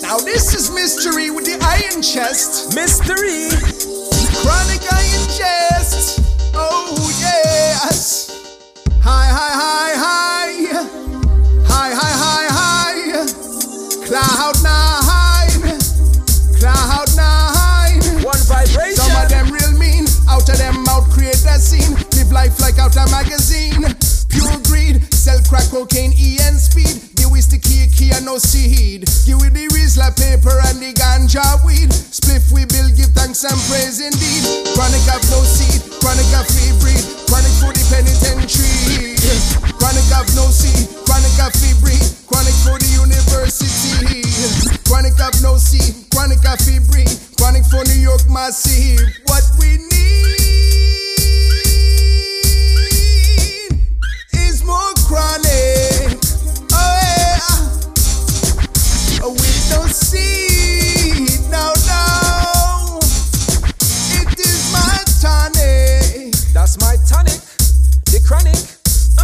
Now this is mystery with the iron chest. Mystery. Chronic iron chest. Oh yes. Hi hi hi hi. Hi hi hi hi. Cloud nine. Cloud nine. One vibration. Some of them real mean. Out of them mouth create a scene. Live life like out a magazine. Cocaine, E and speed. Give with the key, key and no seed. Give with the Rizla paper and the ganja weed. Spliff we build, give thanks and praise indeed. Chronic have no seed. Chronic have free breed. Chronic for the penitentiary. Chronic have no seed. Chronic have free breed. Chronic for the university. Chronic have no seed. Chronic have free breed. Chronic for New York massive. What we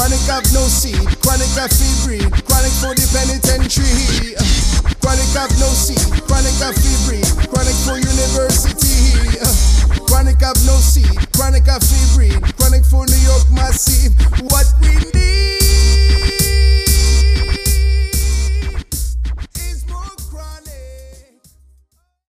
Chronic have no seed. Chronic have free breed. Chronic for the penitentiary. Chronic have no seed. Chronic have free breed.